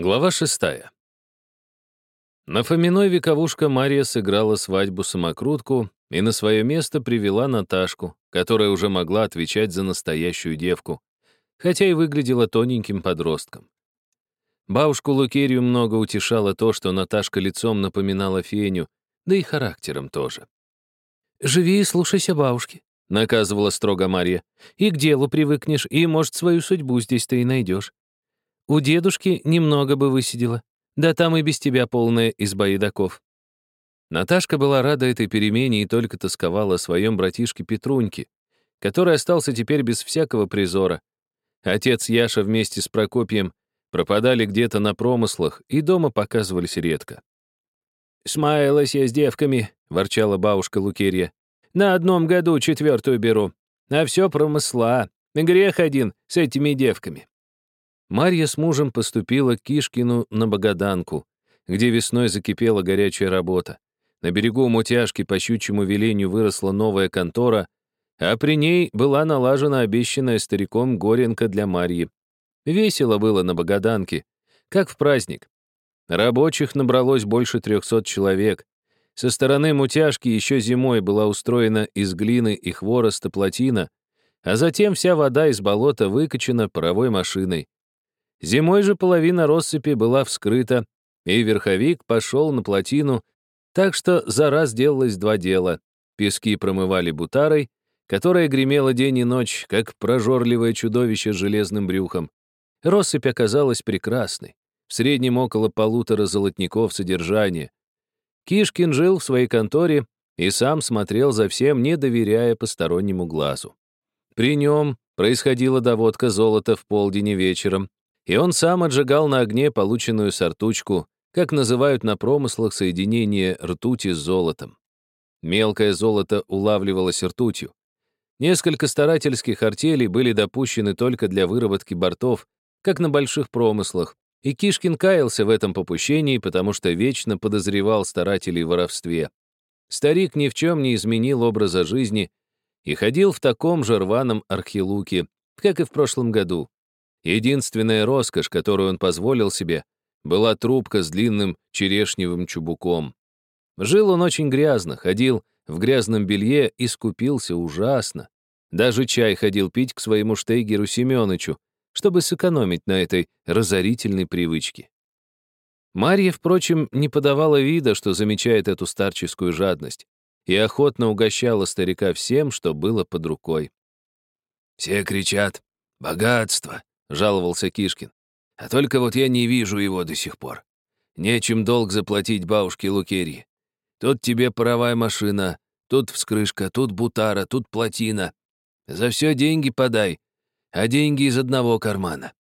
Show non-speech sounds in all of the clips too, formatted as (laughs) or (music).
Глава шестая. На Фоминой вековушка Мария сыграла свадьбу-самокрутку и на свое место привела Наташку, которая уже могла отвечать за настоящую девку, хотя и выглядела тоненьким подростком. Бабушку Лукерию много утешало то, что Наташка лицом напоминала Феню, да и характером тоже. «Живи и слушайся бабушки», — наказывала строго Мария. «И к делу привыкнешь, и, может, свою судьбу здесь ты и найдешь. У дедушки немного бы высидела. Да там и без тебя полная изба едоков. Наташка была рада этой перемене и только тосковала о своем братишке Петруньке, который остался теперь без всякого призора. Отец Яша вместе с Прокопием пропадали где-то на промыслах и дома показывались редко. «Смаялась я с девками», — ворчала бабушка Лукерья. «На одном году четвертую беру, а все промысла. Грех один с этими девками». Марья с мужем поступила к Кишкину на Богаданку, где весной закипела горячая работа. На берегу Мутяжки по щучьему велению выросла новая контора, а при ней была налажена обещанная стариком Горенко для Марьи. Весело было на Богаданке, как в праздник. Рабочих набралось больше трехсот человек. Со стороны Мутяжки еще зимой была устроена из глины и хвороста плотина, а затем вся вода из болота выкачана паровой машиной. Зимой же половина россыпи была вскрыта, и верховик пошел на плотину, так что за раз делалось два дела. Пески промывали бутарой, которая гремела день и ночь, как прожорливое чудовище с железным брюхом. Россыпь оказалась прекрасной, в среднем около полутора золотников содержания. Кишкин жил в своей конторе и сам смотрел за всем, не доверяя постороннему глазу. При нем происходила доводка золота в полдень и вечером, и он сам отжигал на огне полученную сортучку, как называют на промыслах соединение ртути с золотом. Мелкое золото улавливалось ртутью. Несколько старательских артелей были допущены только для выработки бортов, как на больших промыслах, и Кишкин каялся в этом попущении, потому что вечно подозревал старателей в воровстве. Старик ни в чем не изменил образа жизни и ходил в таком же рваном архилуке, как и в прошлом году. Единственная роскошь, которую он позволил себе, была трубка с длинным черешневым чубуком. Жил он очень грязно, ходил в грязном белье и скупился ужасно. Даже чай ходил пить к своему штейгеру Семёнычу, чтобы сэкономить на этой разорительной привычке. Марья, впрочем, не подавала вида, что замечает эту старческую жадность, и охотно угощала старика всем, что было под рукой. «Все кричат «Богатство! — жаловался Кишкин. «А только вот я не вижу его до сих пор. Нечем долг заплатить бабушке Лукерьи. Тут тебе паровая машина, тут вскрышка, тут бутара, тут плотина. За все деньги подай, а деньги из одного кармана».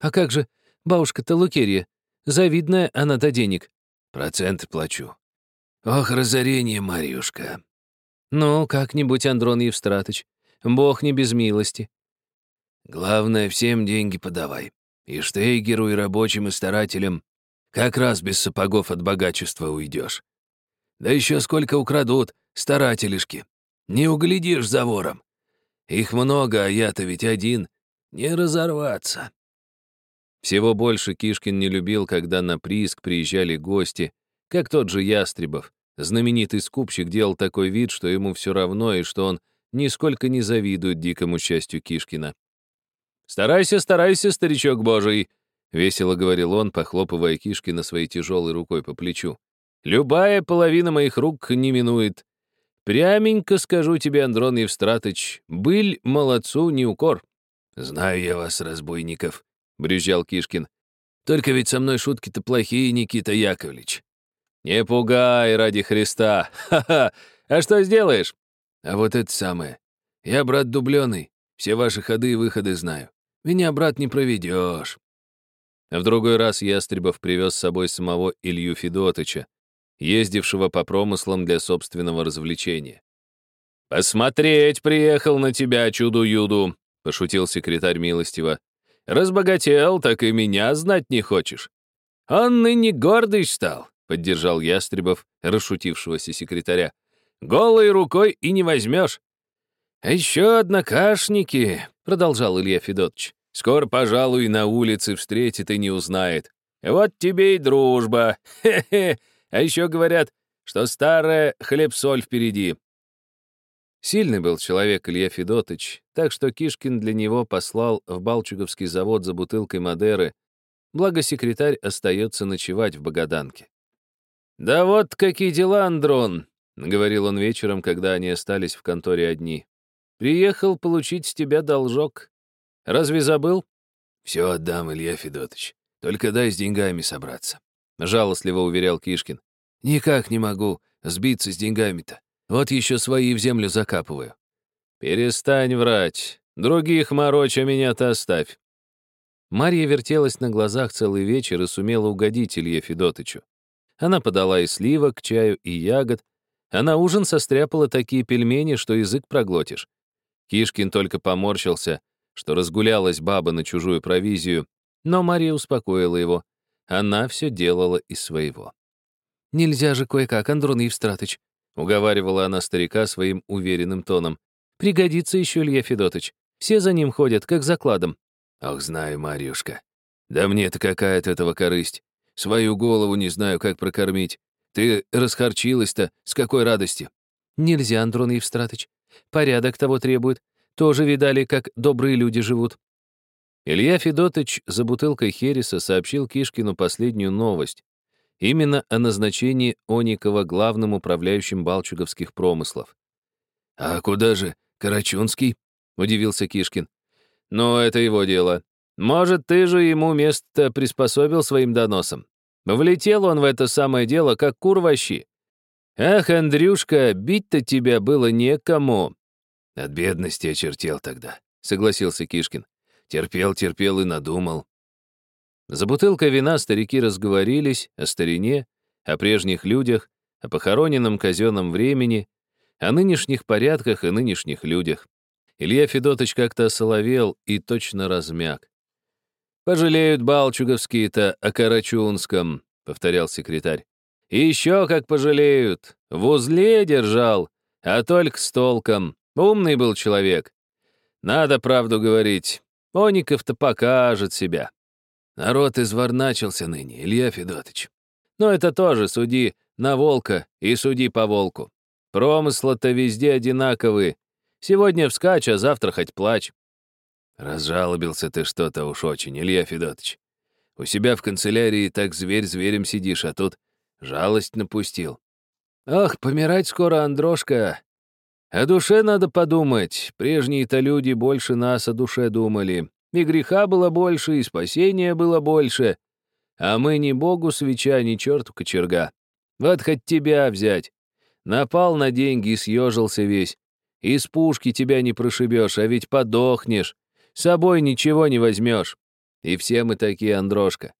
«А как же бабушка-то Лукерья? Завидная она до денег». «Процент плачу». «Ох, разорение, Марьюшка». «Ну, как-нибудь, Андрон Евстратыч. Бог не без милости. Главное, всем деньги подавай. И штейгеру, и рабочим, и старателям. Как раз без сапогов от богачества уйдешь. Да еще сколько украдут, старателишки. Не углядишь за вором. Их много, а я-то ведь один. Не разорваться. Всего больше Кишкин не любил, когда на прииск приезжали гости, как тот же Ястребов. Знаменитый скупщик делал такой вид, что ему все равно, и что он нисколько не завидует дикому счастью Кишкина. «Старайся, старайся, старичок божий!» — весело говорил он, похлопывая Кишкина своей тяжелой рукой по плечу. «Любая половина моих рук не минует. Пряменько скажу тебе, Андрон Евстратыч, быль молодцу не укор». «Знаю я вас, разбойников», — брюзжал Кишкин. «Только ведь со мной шутки-то плохие, Никита Яковлевич». «Не пугай ради Христа! (laughs) Ха-ха! А что сделаешь?» «А вот это самое. Я брат дубленый, все ваши ходы и выходы знаю. Меня, брат, не проведешь. В другой раз Ястребов привез с собой самого Илью Федотыча, ездившего по промыслам для собственного развлечения. «Посмотреть приехал на тебя, чуду-юду», — пошутил секретарь милостиво. «Разбогател, так и меня знать не хочешь». «Он ныне гордый стал», — поддержал Ястребов, расшутившегося секретаря. «Голой рукой и не возьмешь. «А еще однокашники», — продолжал Илья Федотович. «Скоро, пожалуй, на улице встретит и не узнает. Вот тебе и дружба. (laughs) Хе-хе. А еще говорят, что старая хлеб-соль впереди. Сильный был человек Илья Федотыч, так что Кишкин для него послал в Балчуговский завод за бутылкой Мадеры, благо секретарь остается ночевать в Богаданке. «Да вот какие дела, Андрон», — говорил он вечером, когда они остались в конторе одни. «Приехал получить с тебя должок. Разве забыл?» «Все отдам, Илья Федотович. Только дай с деньгами собраться», — жалостливо уверял Кишкин. «Никак не могу сбиться с деньгами-то. Вот еще свои в землю закапываю». «Перестань врать. Других морочь, а меня-то оставь». Марья вертелась на глазах целый вечер и сумела угодить Илье Федотычу. Она подала и сливок, чаю, и ягод, а на ужин состряпала такие пельмени, что язык проглотишь. Кишкин только поморщился, что разгулялась баба на чужую провизию, но Мария успокоила его. Она все делала из своего. «Нельзя же кое-как, Андрон Евстратыч», — уговаривала она старика своим уверенным тоном. «Пригодится еще Илья Федотыч. Все за ним ходят, как закладом». «Ох, знаю, Марьюшка. Да мне-то какая от этого корысть. Свою голову не знаю, как прокормить. Ты расхорчилась-то, с какой радости?» «Нельзя, Андрон Евстратыч. Порядок того требует. Тоже видали, как добрые люди живут». Илья Федотыч за бутылкой Хереса сообщил Кишкину последнюю новость. Именно о назначении Оникова главным управляющим балчуговских промыслов. «А куда же Карачунский?» — удивился Кишкин. «Но это его дело. Может, ты же ему место приспособил своим доносом. Влетел он в это самое дело, как кур в Ах, Андрюшка, бить-то тебя было некому. От бедности очертел тогда, согласился Кишкин. Терпел, терпел и надумал. За бутылкой вина старики разговорились о старине, о прежних людях, о похороненном казенном времени, о нынешних порядках и нынешних людях. Илья Федотович как-то осоловел и точно размяк. «Пожалеют балчуговские-то о Карачунском», — повторял секретарь. «И еще как пожалеют. В узле держал, а только с толком. Умный был человек. Надо правду говорить. Оников-то покажет себя». Народ изворначился ныне, Илья Федотович. Но это тоже суди на волка и суди по волку. Промысла-то везде одинаковые. Сегодня вскачь, а завтра хоть плачь. Разжалобился ты что-то уж очень, Илья Федотович. У себя в канцелярии так зверь зверем сидишь, а тут жалость напустил. Ах, помирать скоро, Андрошка. О душе надо подумать. Прежние-то люди больше нас о душе думали. И греха было больше, и спасения было больше. А мы ни богу свеча, ни черту кочерга. Вот хоть тебя взять. Напал на деньги и съежился весь. Из пушки тебя не прошибешь, а ведь подохнешь. С собой ничего не возьмешь. И все мы такие, Андрошка.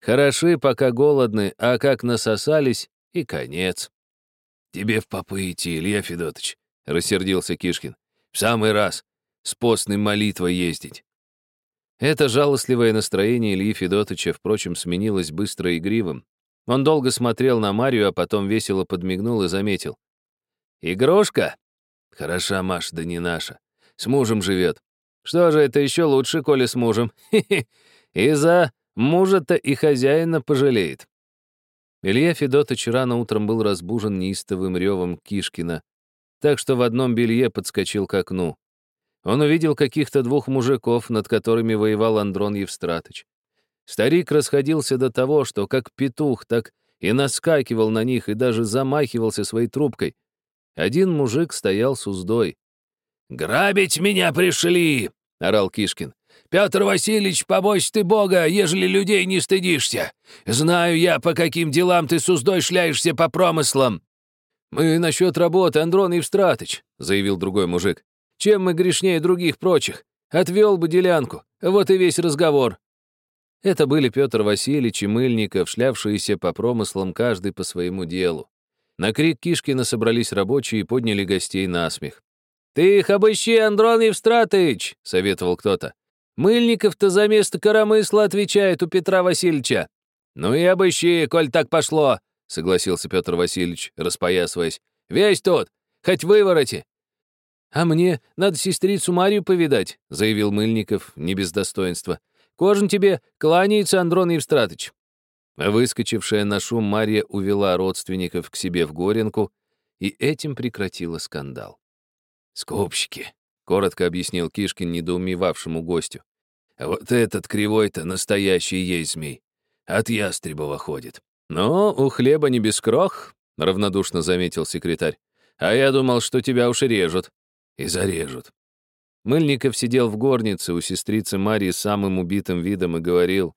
Хороши, пока голодны, а как насосались, и конец. «Тебе в попы идти, Илья Федотович», — рассердился Кишкин. «В самый раз. С постной молитвой ездить». Это жалостливое настроение Ильи Федотовича, впрочем, сменилось быстро игривым. Он долго смотрел на Марию, а потом весело подмигнул и заметил. «Игрушка? Хороша, Маша, да не наша. С мужем живет. Что же, это еще лучше, коли с мужем. (laughs) И за мужа-то и хозяина пожалеет. Илья Федотович рано утром был разбужен неистовым ревом Кишкина, так что в одном белье подскочил к окну. Он увидел каких-то двух мужиков, над которыми воевал Андрон Евстратыч. Старик расходился до того, что как петух, так и наскакивал на них и даже замахивался своей трубкой. Один мужик стоял с уздой. «Грабить меня пришли!» — орал Кишкин. «Петр Васильевич, побойся ты Бога, ежели людей не стыдишься. Знаю я, по каким делам ты с уздой шляешься по промыслам». «Мы насчет работы, Андрон Евстратыч», — заявил другой мужик. «Чем мы грешнее других прочих? Отвел бы делянку. Вот и весь разговор». Это были Петр Васильевич и Мыльников, шлявшиеся по промыслам каждый по своему делу. На крик Кишкина собрались рабочие и подняли гостей на смех. «Ты их обыщи, Андрон Евстратыч!» — советовал кто-то. «Мыльников-то за место коромысла отвечает у Петра Васильевича». «Ну и обыщи, коль так пошло», — согласился Петр Васильевич, распоясываясь. «Весь тот, хоть вывороти». «А мне надо сестрицу Марию повидать», — заявил Мыльников, не без достоинства. «Кожин тебе кланяется, Андрон Евстратыч». Выскочившая на шум Марья увела родственников к себе в Горенку и этим прекратила скандал. «Скупщики», — коротко объяснил Кишкин недоумевавшему гостю. «А вот этот кривой-то настоящий есть змей. От Ястребова ходит». «Но у хлеба не без крох», — равнодушно заметил секретарь. «А я думал, что тебя уж режут». «И зарежут». Мыльников сидел в горнице у сестрицы Марии с самым убитым видом и говорил.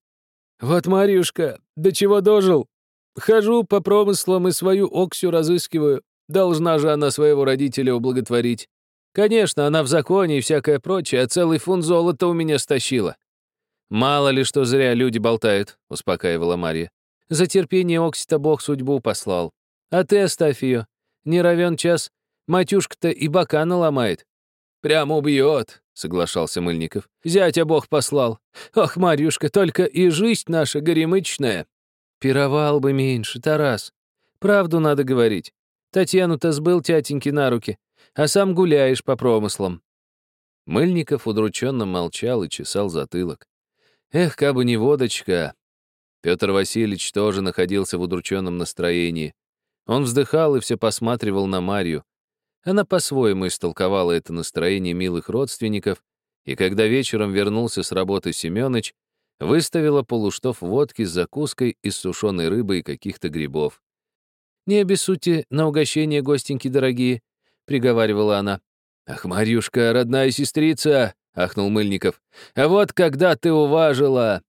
«Вот, Марьюшка, до чего дожил? Хожу по промыслам и свою Оксю разыскиваю. Должна же она своего родителя ублаготворить. Конечно, она в законе и всякое прочее, а целый фунт золота у меня стащила. Мало ли что зря люди болтают, успокаивала Марья. За терпение Окси-то Бог судьбу послал. А ты оставь ее. Не равен час. Матюшка-то и бока наломает. Прям убьет, соглашался Мыльников. Зятя Бог послал. Ох, Марьюшка, только и жизнь наша горемычная. Пировал бы меньше, Тарас. Правду надо говорить. Татьяну-то сбыл тятеньки на руки, а сам гуляешь по промыслам». Мыльников удрученно молчал и чесал затылок. «Эх, кабы не водочка!» Петр Васильевич тоже находился в удрученном настроении. Он вздыхал и все посматривал на Марью. Она по-своему истолковала это настроение милых родственников, и когда вечером вернулся с работы Семёныч, выставила полуштов водки с закуской из сушеной рыбы и каких-то грибов. «Не обессудьте на угощение, гостеньки дорогие», — приговаривала она. «Ах, Марьюшка, родная сестрица!» — ахнул Мыльников. «А вот когда ты уважила!»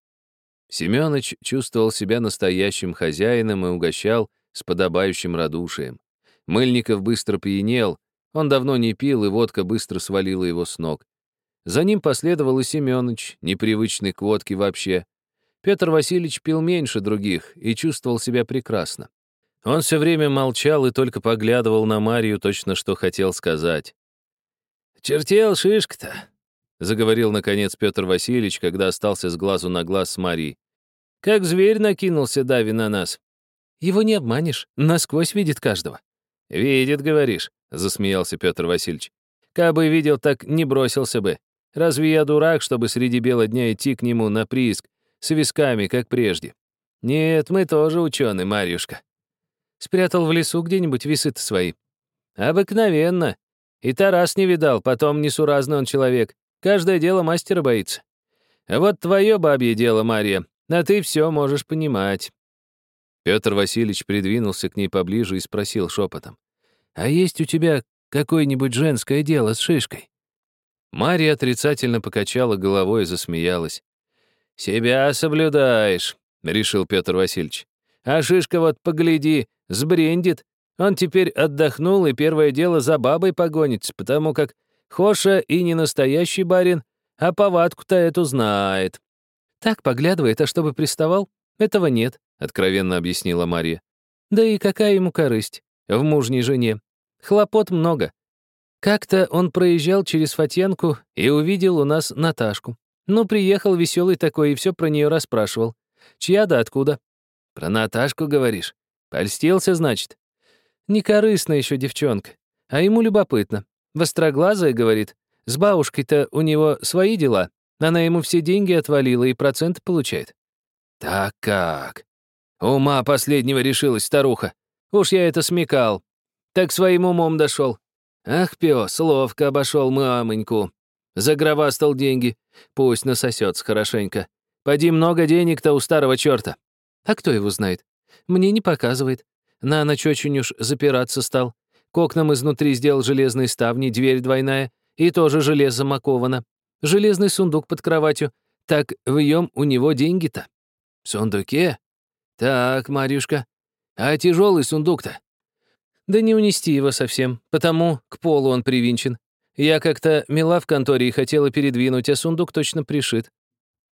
Семёныч чувствовал себя настоящим хозяином и угощал с подобающим радушием. Мыльников быстро пьянел, он давно не пил, и водка быстро свалила его с ног. За ним последовал и Семёныч, непривычный к водке вообще. Петр Васильевич пил меньше других и чувствовал себя прекрасно. Он все время молчал и только поглядывал на Марию, точно что хотел сказать. «Чертел шишка-то», — заговорил, наконец, Петр Васильевич, когда остался с глазу на глаз с Марией. «Как зверь накинулся Дави на нас. Его не обманешь, насквозь видит каждого». «Видит, говоришь», — засмеялся Петр Васильевич. «Кабы видел, так не бросился бы. Разве я дурак, чтобы среди бела дня идти к нему на прииск с висками, как прежде? Нет, мы тоже ученые, Марьюшка». Спрятал в лесу где-нибудь весы-то свои. Обыкновенно. И Тарас не видал, потом несуразный он человек. Каждое дело мастера боится. Вот твое бабье дело, Мария, а ты все можешь понимать. Петр Васильевич придвинулся к ней поближе и спросил шепотом. «А есть у тебя какое-нибудь женское дело с шишкой?» Мария отрицательно покачала головой и засмеялась. «Себя соблюдаешь», — решил Петр Васильевич. «А шишка вот, погляди, Сбрендит. Он теперь отдохнул и первое дело за бабой погонится, потому как Хоша и не настоящий барин, а повадку-то эту знает. Так поглядывает, а чтобы приставал? Этого нет, откровенно объяснила Мария. Да и какая ему корысть в мужней жене? Хлопот много. Как-то он проезжал через Фатьянку и увидел у нас Наташку. Ну, приехал веселый такой и все про нее расспрашивал. Чья да откуда? Про Наташку говоришь? Польстился, значит? Некорыстная еще девчонка. А ему любопытно. Востроглазая, говорит, с бабушкой-то у него свои дела. Она ему все деньги отвалила и процент получает. Так как? Ума последнего решилась старуха. Уж я это смекал. Так своим умом дошел. Ах, пес, ловко обошел мамоньку. Загровастал деньги. Пусть насосется хорошенько. Поди много денег-то у старого черта. А кто его знает? Мне не показывает. На ночь очень уж запираться стал. К окнам изнутри сделал железные ставни, дверь двойная, и тоже железом оковано. Железный сундук под кроватью. Так в ем у него деньги-то. В сундуке? Так, Марюшка. А тяжелый сундук-то? Да не унести его совсем, потому к полу он привинчен. Я как-то мела в конторе и хотела передвинуть, а сундук точно пришит.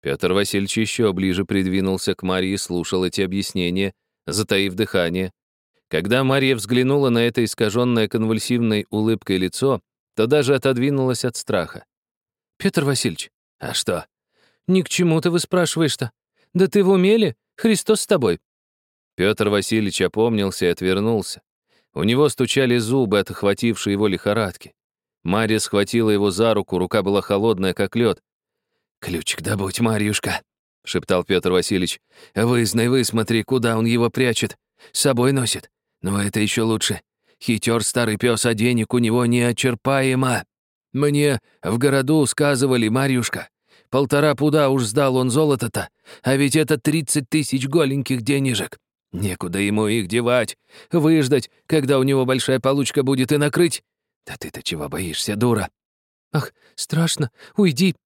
Петр Васильевич еще ближе придвинулся к Марии и слушал эти объяснения, затаив дыхание. Когда Марья взглянула на это искаженное конвульсивной улыбкой лицо, то даже отодвинулась от страха. «Петр Васильевич, а что? Ни к чему ты вы спрашиваешь-то? Да ты в уме Христос с тобой?» Петр Васильевич опомнился и отвернулся. У него стучали зубы от охватившей его лихорадки. Марья схватила его за руку, рука была холодная, как лед. «Ключик добудь, Марьюшка!» — шептал Петр Васильевич. «Вызнай, высмотри, куда он его прячет. С собой носит. Но это еще лучше. Хитер старый пес, а денег у него неочерпаемо. Мне в городу сказывали, Марьюшка, полтора пуда уж сдал он золото-то, а ведь это тридцать тысяч голеньких денежек. Некуда ему их девать, выждать, когда у него большая получка будет, и накрыть. Да ты-то чего боишься, дура? Ах, страшно, уйди.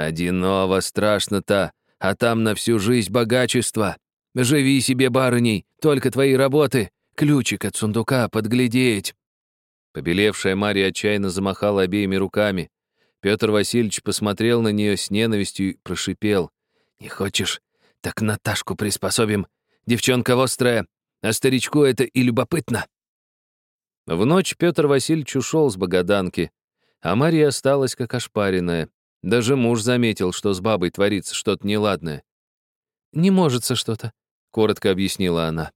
Одиново страшно-то, а там на всю жизнь богачество. Живи себе, барыней, только твои работы, ключик от сундука подглядеть. Побелевшая Мария отчаянно замахала обеими руками. Петр Васильевич посмотрел на нее с ненавистью и прошипел. «Не хочешь? Так Наташку приспособим. Девчонка острая, а старичку это и любопытно». В ночь Петр Васильевич ушел с Богаданки, а Мария осталась как ошпаренная. Даже муж заметил, что с бабой творится что-то неладное. «Не можется что-то», — коротко объяснила она.